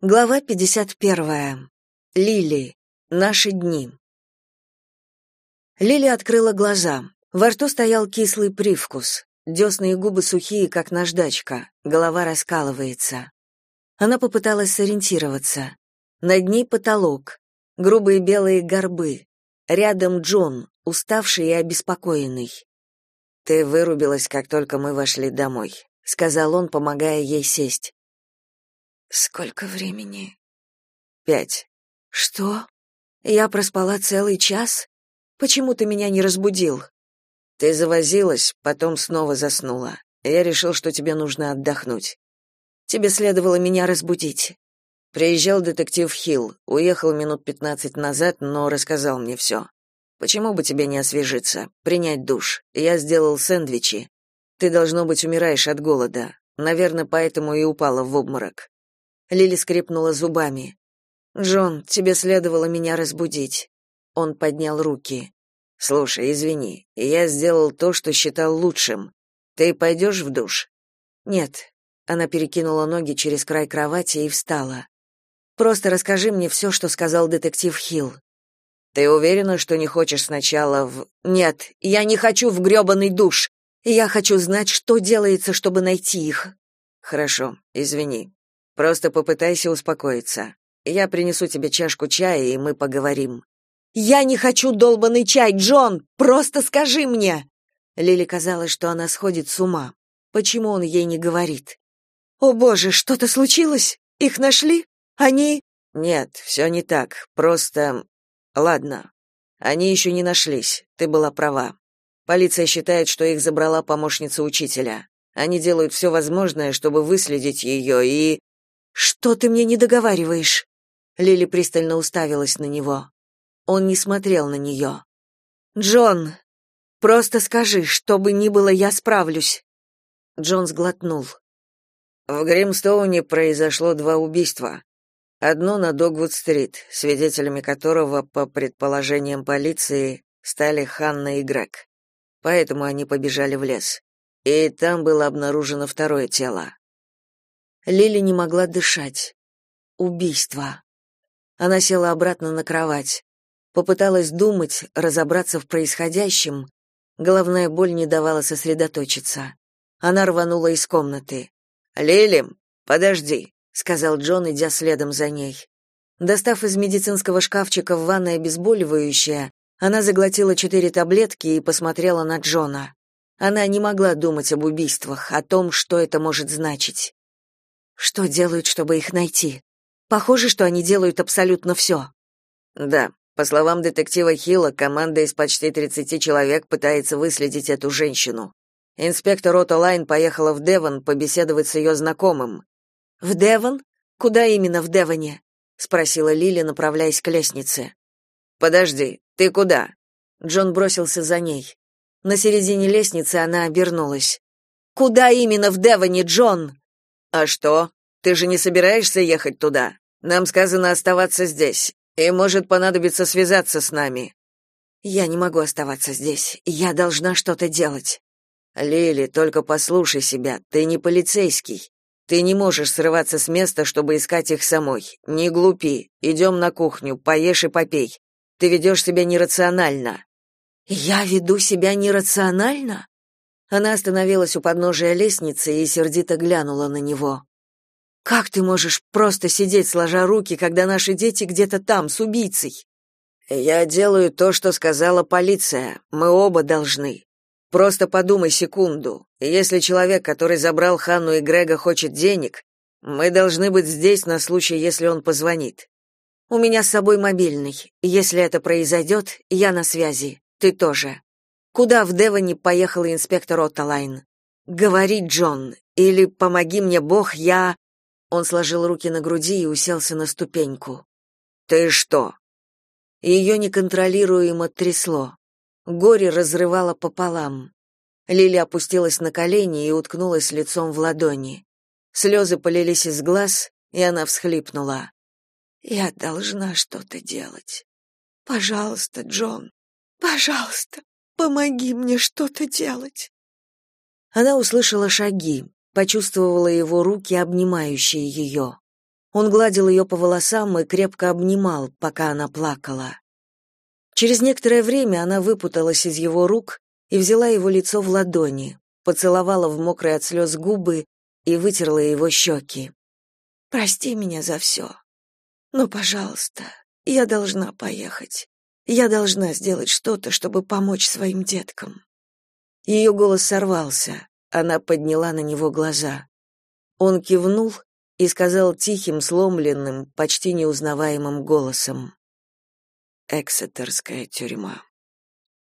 Глава 51. Лили. Наши дни. Лили открыла глаза. Во рту стоял кислый привкус. Десны и губы сухие, как наждачка. Голова раскалывается. Она попыталась сориентироваться. Над ней потолок. Грубые белые горбы. Рядом Джон, уставший и обеспокоенный. «Ты вырубилась, как только мы вошли домой», — сказал он, помогая ей сесть. Сколько времени? Пять. Что? Я проспала целый час? Почему ты меня не разбудил? Ты завозилась, потом снова заснула. Я решил, что тебе нужно отдохнуть. Тебе следовало меня разбудить. Приезжал детектив Хилл, уехал минут пятнадцать назад, но рассказал мне все. Почему бы тебе не освежиться, принять душ? Я сделал сэндвичи. Ты должно быть умираешь от голода. Наверное, поэтому и упала в обморок. Лили скрипнула зубами. Джон, тебе следовало меня разбудить. Он поднял руки. Слушай, извини. Я сделал то, что считал лучшим. Ты пойдешь в душ? Нет. Она перекинула ноги через край кровати и встала. Просто расскажи мне все, что сказал детектив Хилл. Ты уверена, что не хочешь сначала в Нет, я не хочу в грёбаный душ. Я хочу знать, что делается, чтобы найти их. Хорошо, извини. Просто попытайся успокоиться. Я принесу тебе чашку чая, и мы поговорим. Я не хочу долбанный чай, Джон, просто скажи мне. Лили казалось, что она сходит с ума. Почему он ей не говорит? О, боже, что-то случилось? Их нашли? Они Нет, все не так. Просто Ладно. Они еще не нашлись. Ты была права. Полиция считает, что их забрала помощница учителя. Они делают все возможное, чтобы выследить ее и что ты мне не договариваешь? Лили пристально уставилась на него. Он не смотрел на нее. Джон, просто скажи, что бы ни было, я справлюсь. Джон сглотнул. В Гримстоуне произошло два убийства. Одно на Догвуд-стрит, свидетелями которого, по предположениям полиции, стали Ханна и Грег. Поэтому они побежали в лес. И там было обнаружено второе тело. Лили не могла дышать. Убийство. Она села обратно на кровать. Попыталась думать, разобраться в происходящем. Головная боль не давала сосредоточиться. Она рванула из комнаты. «Лили, подожди», — сказал Джон, идя следом за ней. Достав из медицинского шкафчика в ванной обезболивающее, она заглотила четыре таблетки и посмотрела на Джона. Она не могла думать об убийствах, о том, что это может значить. Что делают, чтобы их найти? Похоже, что они делают абсолютно все». Да, по словам детектива Хилла, команда из почти 30 человек пытается выследить эту женщину. Инспектор Отто Лайн поехала в Девон побеседовать с ее знакомым. В Девон? Куда именно в Девоне? спросила Лили, направляясь к лестнице. Подожди, ты куда? Джон бросился за ней. На середине лестницы она обернулась. Куда именно в Девоне, Джон? А что? Ты же не собираешься ехать туда? Нам сказано оставаться здесь, и может понадобиться связаться с нами. Я не могу оставаться здесь. Я должна что-то делать. Лили, только послушай себя. Ты не полицейский. Ты не можешь срываться с места, чтобы искать их самой. Не глупи. Идем на кухню, поешь и попей. Ты ведешь себя нерационально. Я веду себя нерационально? Она остановилась у подножия лестницы и сердито глянула на него. Как ты можешь просто сидеть сложа руки, когда наши дети где-то там с убийцей? Я делаю то, что сказала полиция. Мы оба должны. Просто подумай секунду. Если человек, который забрал Ханну и Грега, хочет денег, мы должны быть здесь на случай, если он позвонит. У меня с собой мобильный. Если это произойдет, я на связи. Ты тоже. Куда в Девоне поехал инспектор Отталайн? Говори, Джон, или помоги мне Бог, я Он сложил руки на груди и уселся на ступеньку. Ты что? Ее неконтролируемо трясло. Горе разрывало пополам. Лили опустилась на колени и уткнулась лицом в ладони. Слезы полились из глаз, и она всхлипнула. Я должна что-то делать. Пожалуйста, Джон. Пожалуйста. Помоги мне что-то делать. Она услышала шаги, почувствовала его руки, обнимающие ее. Он гладил ее по волосам и крепко обнимал, пока она плакала. Через некоторое время она выпуталась из его рук и взяла его лицо в ладони, поцеловала в мокрые от слез губы и вытерла его щеки. «Прости меня за все. Но, пожалуйста, я должна поехать. Я должна сделать что-то, чтобы помочь своим деткам». Ее голос сорвался. Она подняла на него глаза. Он кивнул и сказал тихим, сломленным, почти неузнаваемым голосом. «Эксетерская тюрьма».